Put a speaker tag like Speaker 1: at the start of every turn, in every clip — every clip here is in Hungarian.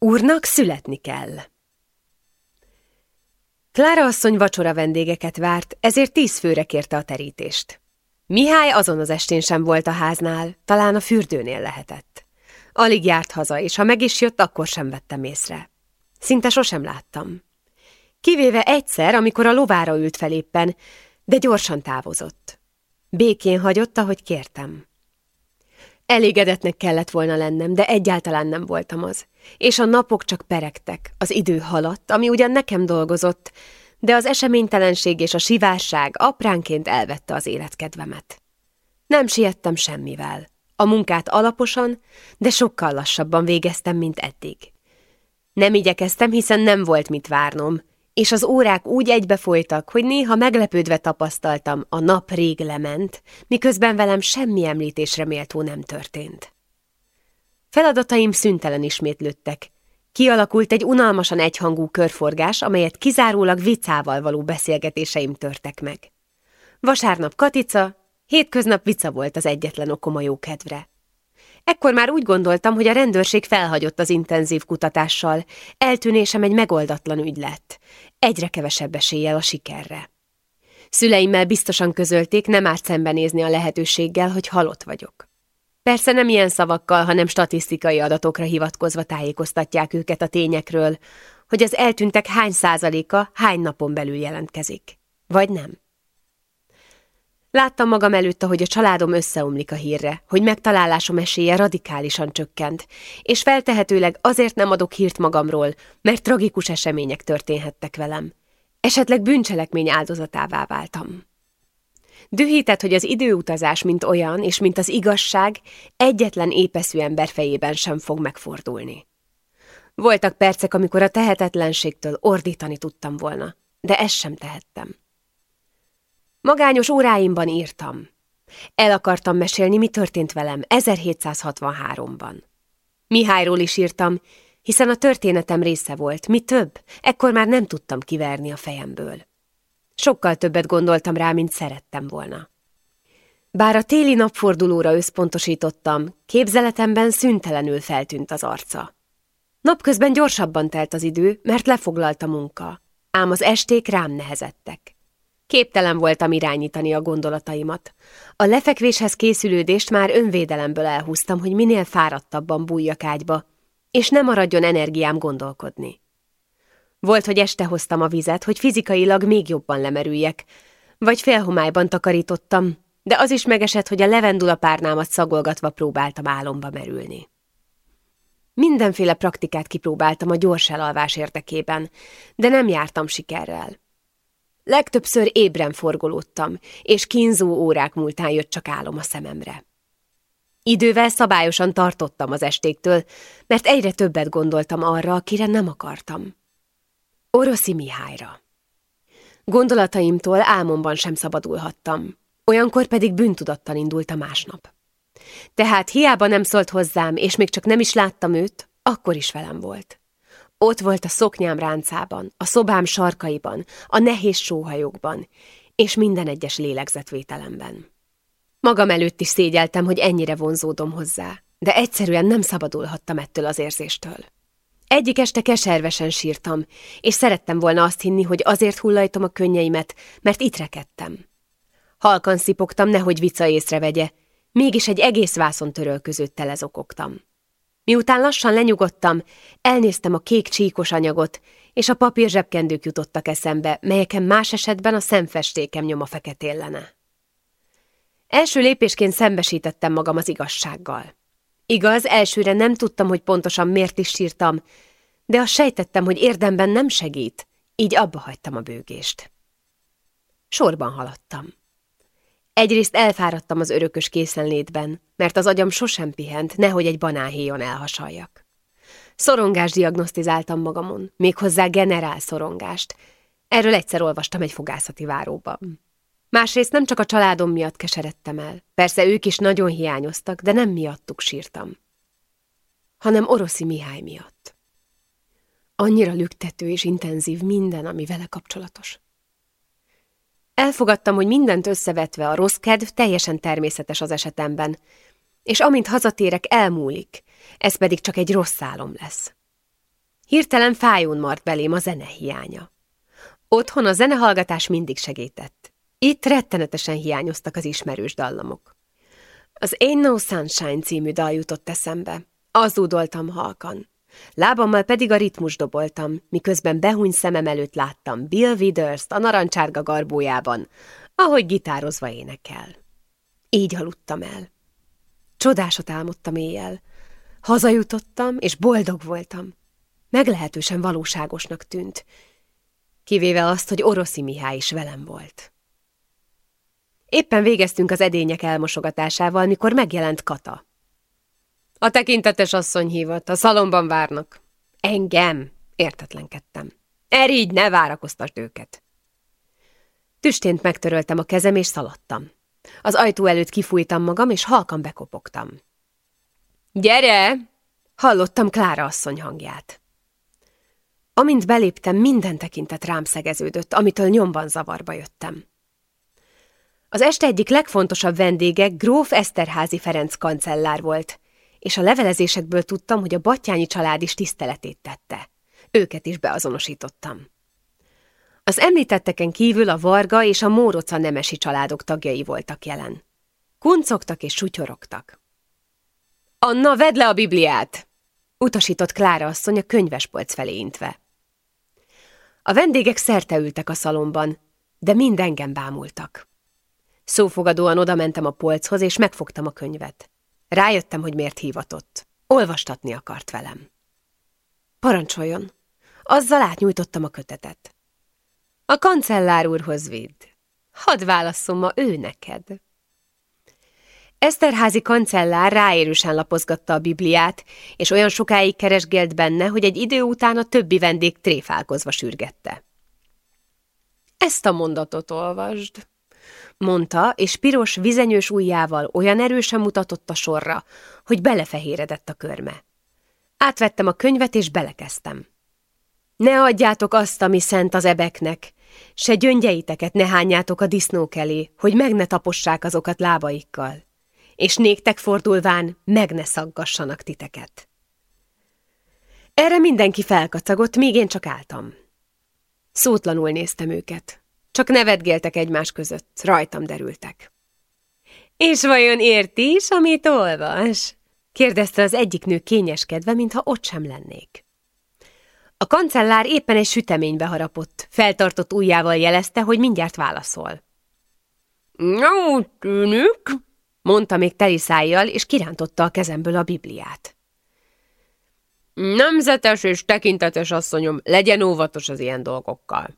Speaker 1: Úrnak születni kell. Klára asszony vacsora vendégeket várt, ezért tíz főre kérte a terítést. Mihály azon az estén sem volt a háznál, talán a fürdőnél lehetett. Alig járt haza, és ha meg is jött, akkor sem vettem észre. Szinte sosem láttam. Kivéve egyszer, amikor a lovára ült fel éppen, de gyorsan távozott. Békén hagyott, ahogy kértem. Elégedetnek kellett volna lennem, de egyáltalán nem voltam az. És a napok csak peregtek, az idő haladt, ami ugyan nekem dolgozott, de az eseménytelenség és a sivárság apránként elvette az életkedvemet. Nem siettem semmivel. A munkát alaposan, de sokkal lassabban végeztem, mint eddig. Nem igyekeztem, hiszen nem volt mit várnom, és az órák úgy egybefolytak, hogy néha meglepődve tapasztaltam, a nap rég lement, miközben velem semmi említésre méltó nem történt. Feladataim szüntelen ismétlődtek. Kialakult egy unalmasan egyhangú körforgás, amelyet kizárólag vicával való beszélgetéseim törtek meg. Vasárnap Katica, hétköznap vica volt az egyetlen okom a jókedvre. Ekkor már úgy gondoltam, hogy a rendőrség felhagyott az intenzív kutatással, eltűnésem egy megoldatlan ügy lett, egyre kevesebb eséllyel a sikerre. Szüleimmel biztosan közölték, nem árt szembenézni a lehetőséggel, hogy halott vagyok. Persze nem ilyen szavakkal, hanem statisztikai adatokra hivatkozva tájékoztatják őket a tényekről, hogy az eltűntek hány százaléka hány napon belül jelentkezik. Vagy nem. Láttam magam előtt, hogy a családom összeomlik a hírre, hogy megtalálásom esélye radikálisan csökkent, és feltehetőleg azért nem adok hírt magamról, mert tragikus események történhettek velem. Esetleg bűncselekmény áldozatává váltam. Dühített, hogy az időutazás, mint olyan, és mint az igazság, egyetlen épeszű ember fejében sem fog megfordulni. Voltak percek, amikor a tehetetlenségtől ordítani tudtam volna, de ezt sem tehettem. Magányos óráimban írtam. El akartam mesélni, mi történt velem 1763-ban. Mihályról is írtam, hiszen a történetem része volt, mi több, ekkor már nem tudtam kiverni a fejemből. Sokkal többet gondoltam rá, mint szerettem volna. Bár a téli napfordulóra összpontosítottam, képzeletemben szüntelenül feltűnt az arca. Napközben gyorsabban telt az idő, mert lefoglalt a munka, ám az esték rám nehezettek. Képtelen voltam irányítani a gondolataimat. A lefekvéshez készülődést már önvédelemből elhúztam, hogy minél fáradtabban bújjak ágyba, és ne maradjon energiám gondolkodni. Volt, hogy este hoztam a vizet, hogy fizikailag még jobban lemerüljek, vagy félhomályban takarítottam, de az is megesett, hogy a levendula párnámat szagolgatva próbáltam álomba merülni. Mindenféle praktikát kipróbáltam a gyors elalvás érdekében, de nem jártam sikerrel. Legtöbbször ébren forgolódtam, és kínzó órák múltán jött csak álom a szememre. Idővel szabályosan tartottam az estéktől, mert egyre többet gondoltam arra, akire nem akartam. Oroszi Mihályra. Gondolataimtól álmomban sem szabadulhattam, olyankor pedig bűntudattal indult a másnap. Tehát hiába nem szólt hozzám, és még csak nem is láttam őt, akkor is velem volt. Ott volt a szoknyám ráncában, a szobám sarkaiban, a nehéz sóhajokban, és minden egyes lélegzetvételemben. Magam előtt is szégyeltem, hogy ennyire vonzódom hozzá, de egyszerűen nem szabadulhattam ettől az érzéstől. Egyik este keservesen sírtam, és szerettem volna azt hinni, hogy azért hullajtom a könnyeimet, mert itt rekedtem. Halkan szipogtam, nehogy vica észrevegye, mégis egy egész vászon törölközőt telezokogtam. Miután lassan lenyugodtam, elnéztem a kék csíkos anyagot, és a papír zsebkendők jutottak eszembe, melyeken más esetben a szemfestékem nyoma feketén lenne. Első lépésként szembesítettem magam az igazsággal. Igaz, elsőre nem tudtam, hogy pontosan miért is sírtam, de azt sejtettem, hogy érdemben nem segít, így abba hagytam a bőgést. Sorban haladtam. Egyrészt elfáradtam az örökös készenlétben, mert az agyam sosem pihent, nehogy egy banánhéjon elhasaljak. Szorongást diagnosztizáltam magamon, méghozzá generál szorongást. Erről egyszer olvastam egy fogászati váróban. Másrészt nem csak a családom miatt keseredtem el. Persze ők is nagyon hiányoztak, de nem miattuk sírtam. Hanem Oroszi Mihály miatt. Annyira lüktető és intenzív minden, ami vele kapcsolatos. Elfogadtam, hogy mindent összevetve a rossz kedv teljesen természetes az esetemben, és amint hazatérek, elmúlik, ez pedig csak egy rossz álom lesz. Hirtelen fájón mart belém a zene hiánya. Otthon a zenehallgatás mindig segített. Itt rettenetesen hiányoztak az ismerős dallamok. Az Ain't No Sunshine című dal jutott eszembe. Az halkan. Lábammal pedig a ritmus doboltam, miközben behúny szemem előtt láttam Bill withers a narancsárga garbójában, ahogy gitározva énekel. Így aludtam el. Csodásot álmodtam éjjel. Hazajutottam, és boldog voltam. Meglehetősen valóságosnak tűnt, kivéve azt, hogy Oroszi Mihály is velem volt. Éppen végeztünk az edények elmosogatásával, mikor megjelent Kata. A tekintetes asszony hívott, a szalomban várnak. Engem, értetlenkedtem. Erígy, ne várakoztasd őket. Tüstént megtöröltem a kezem, és szaladtam. Az ajtó előtt kifújtam magam, és halkan bekopogtam. Gyere! Hallottam Klára asszony hangját. Amint beléptem, minden tekintet rám szegeződött, amitől nyomban zavarba jöttem. Az este egyik legfontosabb vendége gróf Eszterházi Ferenc kancellár volt, és a levelezésekből tudtam, hogy a Battyányi család is tiszteletét tette. Őket is beazonosítottam. Az említetteken kívül a Varga és a Móroca nemesi családok tagjai voltak jelen. Kuncogtak és sutyorogtak. Anna, vedd le a Bibliát! utasított Klára asszony a könyvespolc felé intve. A vendégek szerte ültek a szalomban, de mind engem bámultak. Szófogadóan odamentem a polchoz, és megfogtam a könyvet. Rájöttem, hogy miért hívatott. Olvastatni akart velem. Parancsoljon. Azzal átnyújtottam a kötetet. A kancellár úrhoz vidd. Hadd válasszom ma ő neked. Eszterházi kancellár ráérősen lapozgatta a Bibliát, és olyan sokáig keresgélt benne, hogy egy idő után a többi vendég tréfálkozva sürgette. Ezt a mondatot olvasd, mondta, és piros, vizenyős ujjával olyan erősen mutatott a sorra, hogy belefehéredett a körme. Átvettem a könyvet, és belekezdtem. Ne adjátok azt, ami szent az ebeknek, se gyöngyeiteket ne hányjátok a disznók elé, hogy meg ne tapossák azokat lábaikkal és néktek fordulván meg ne szaggassanak titeket. Erre mindenki felkacagott, míg én csak álltam. Szótlanul néztem őket. Csak nevetgéltek egymás között, rajtam derültek. És vajon érti is, amit olvas? kérdezte az egyik nő kényeskedve, mintha ott sem lennék. A kancellár éppen egy süteménybe harapott, feltartott ujjával jelezte, hogy mindjárt válaszol. – Úgy tűnik, mondta még teli szájjal, és kirántotta a kezemből a Bibliát. Nemzetes és tekintetes asszonyom, legyen óvatos az ilyen dolgokkal.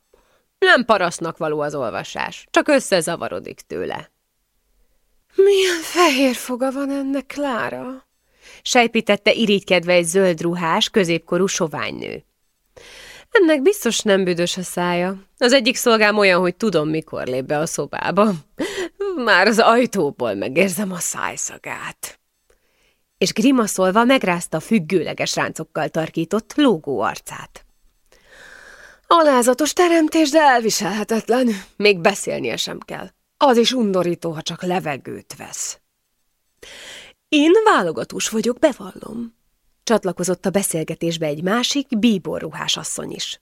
Speaker 1: Nem parasznak való az olvasás, csak összezavarodik tőle. Milyen fehér foga van ennek, Klára? Sejpítette irigykedve egy zöld ruhás, középkorú soványnő. Ennek biztos nem büdös a szája. Az egyik szolgám olyan, hogy tudom, mikor lép be a szobába. Már az ajtóból megérzem a szájszagát. És grimaszolva megrázta a függőleges ráncokkal tarkított lógó arcát. Alázatos teremtés, de elviselhetetlen. Még beszélnie sem kell. Az is undorító, ha csak levegőt vesz. Én válogatós vagyok, bevallom. Csatlakozott a beszélgetésbe egy másik, bíborruhás asszony is.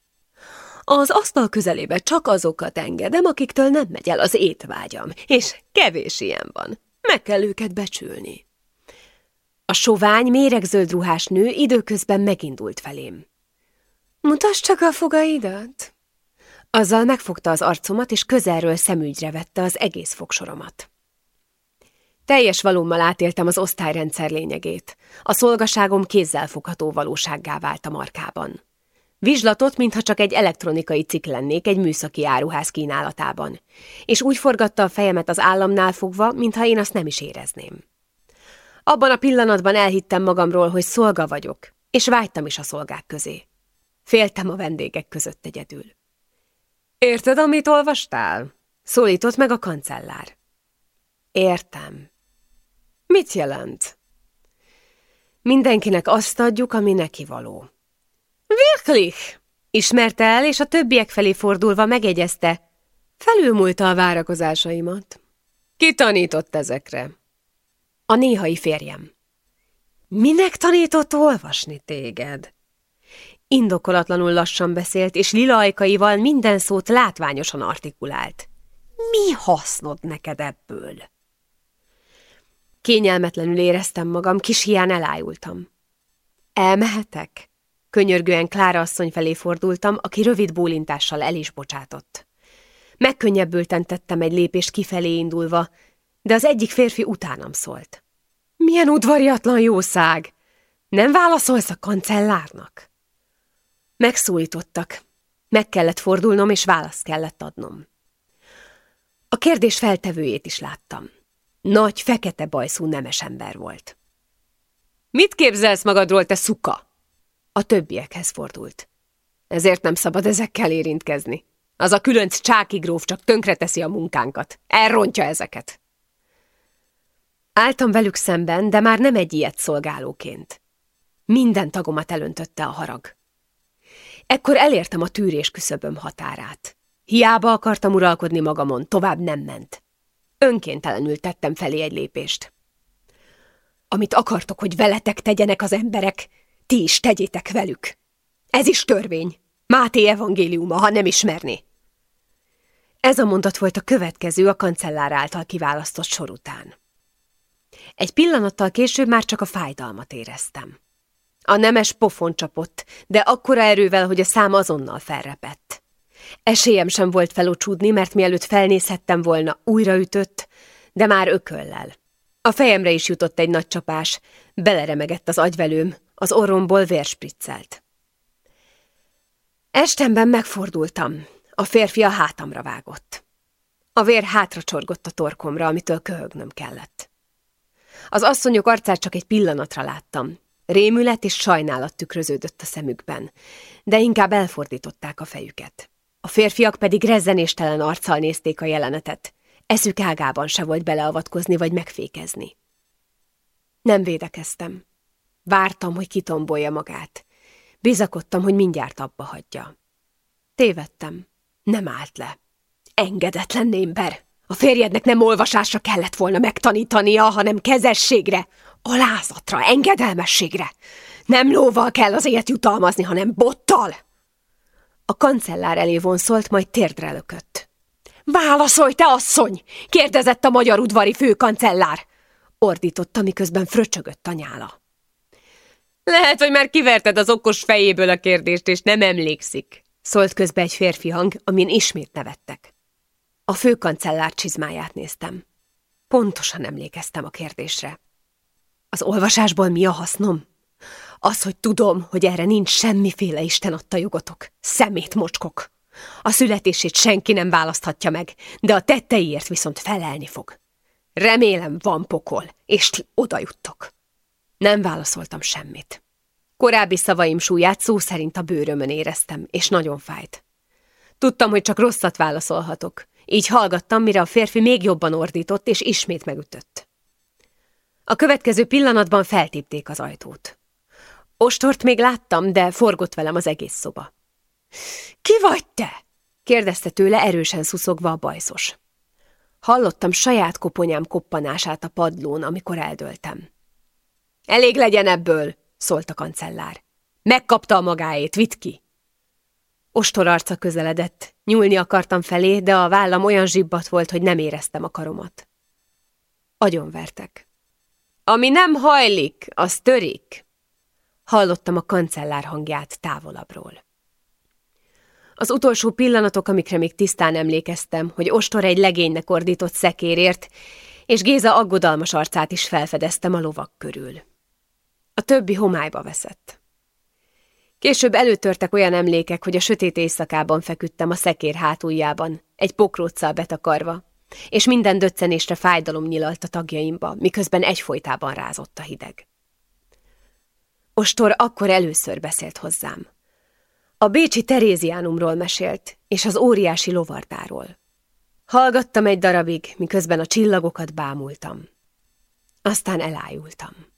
Speaker 1: Az asztal közelébe csak azokat engedem, akiktől nem megy el az étvágyam, és kevés ilyen van. Meg kell őket becsülni. A sovány, méregzöld ruhás nő időközben megindult felém. Mutasd csak a fogaidat! Azzal megfogta az arcomat, és közelről szemügyre vette az egész fogsoromat. Teljes valómmal átéltem az osztályrendszer lényegét. A szolgaságom kézzelfogható valósággá vált a markában. Vizslatott, mintha csak egy elektronikai cikk lennék egy műszaki áruház kínálatában, és úgy forgatta a fejemet az államnál fogva, mintha én azt nem is érezném. Abban a pillanatban elhittem magamról, hogy szolga vagyok, és vágytam is a szolgák közé. Féltem a vendégek között egyedül. Érted, amit olvastál? Szólított meg a kancellár. Értem. Mit jelent? Mindenkinek azt adjuk, ami neki való. Wirklich! Ismerte el, és a többiek felé fordulva megegyezte. Felülmúlta a várakozásaimat. Ki tanított ezekre? A néhai férjem. Minek tanított olvasni téged? Indokolatlanul lassan beszélt, és lila ajkaival minden szót látványosan artikulált. Mi hasznod neked ebből? Kényelmetlenül éreztem magam, kis hián elájultam. Elmehetek? Könyörgően Klára asszony felé fordultam, aki rövid bólintással el is bocsátott. Megkönnyebbülten tettem egy lépést kifelé indulva, de az egyik férfi utánam szólt. Milyen udvariatlan jószág! Nem válaszolsz a kancellárnak? Megszólítottak. Meg kellett fordulnom, és választ kellett adnom. A kérdés feltevőjét is láttam. Nagy, fekete bajszú nemes ember volt. Mit képzelsz magadról, te szuka? A többiekhez fordult. Ezért nem szabad ezekkel érintkezni. Az a különc csáki gróf csak tönkreteszi a munkánkat. Elrontja ezeket. Álltam velük szemben, de már nem egy ilyet szolgálóként. Minden tagomat elöntötte a harag. Ekkor elértem a tűrés küszöböm határát. Hiába akartam uralkodni magamon, tovább nem ment. Önkéntelenül tettem felé egy lépést. Amit akartok, hogy veletek tegyenek az emberek, ti is tegyétek velük. Ez is törvény. Máté evangéliuma, ha nem ismerni. Ez a mondat volt a következő a kancellár által kiválasztott sor után. Egy pillanattal később már csak a fájdalmat éreztem. A nemes pofon csapott, de akkora erővel, hogy a szám azonnal felrepett. Esélyem sem volt felocsúdni, mert mielőtt felnézhettem volna, újraütött, de már ököllel. A fejemre is jutott egy nagy csapás, beleremegett az agyvelőm, az orromból vérspriccelt. Estemben megfordultam, a férfi a hátamra vágott. A vér hátra csorgott a torkomra, amitől köhögnöm kellett. Az asszonyok arcát csak egy pillanatra láttam. Rémület és sajnálat tükröződött a szemükben, de inkább elfordították a fejüket. A férfiak pedig rezzenéstelen arccal nézték a jelenetet. Eszük ágában se volt beleavatkozni vagy megfékezni. Nem védekeztem. Vártam, hogy kitombolja magát. Bizakodtam, hogy mindjárt abba hagyja. Tévedtem. Nem állt le. Engedetlen némber! A férjednek nem olvasásra kellett volna megtanítania, hanem kezességre, alázatra, engedelmességre. Nem lóval kell az élet jutalmazni, hanem bottal! A kancellár elé vonszolt, majd térdre lökött. Válaszolj, te asszony! kérdezett a magyar udvari főkancellár. Ordította, miközben fröcsögött a nyála. Lehet, hogy már kiverted az okos fejéből a kérdést, és nem emlékszik, szólt közbe egy férfi hang, amin ismét nevettek. A főkancellár csizmáját néztem. Pontosan emlékeztem a kérdésre. Az olvasásból mi a hasznom? Az, hogy tudom, hogy erre nincs semmiféle Isten adta jogotok. Szemét mocskok. A születését senki nem választhatja meg, de a tetteiért viszont felelni fog. Remélem van pokol, és ti oda juttok. Nem válaszoltam semmit. Korábbi szavaim súlyát szó szerint a bőrömön éreztem, és nagyon fájt. Tudtam, hogy csak rosszat válaszolhatok, így hallgattam, mire a férfi még jobban ordított, és ismét megütött. A következő pillanatban feltépték az ajtót. Ostort még láttam, de forgott velem az egész szoba. Ki vagy te? kérdezte tőle erősen szuszogva a bajszos. Hallottam saját koponyám koppanását a padlón, amikor eldöltem. Elég legyen ebből, szólt a kancellár. Megkapta a magáét, vitt ki. Ostor arca közeledett, nyúlni akartam felé, de a vállam olyan zsibbat volt, hogy nem éreztem a karomat. Agyonvertek. Ami nem hajlik, az törik. Hallottam a kancellár hangját távolabbról. Az utolsó pillanatok, amikre még tisztán emlékeztem, hogy Ostor egy legénynek ordított szekérért, és Géza aggodalmas arcát is felfedeztem a lovak körül. A többi homályba veszett. Később előtörtek olyan emlékek, hogy a sötét éjszakában feküdtem a szekér hátuljában, egy pokróccal betakarva, és minden döccenésre fájdalom nyilalt a tagjaimba, miközben egyfolytában rázott a hideg. Ostor akkor először beszélt hozzám. A bécsi Teréziánumról mesélt, és az óriási lovardáról. Hallgattam egy darabig, miközben a csillagokat bámultam. Aztán elájultam.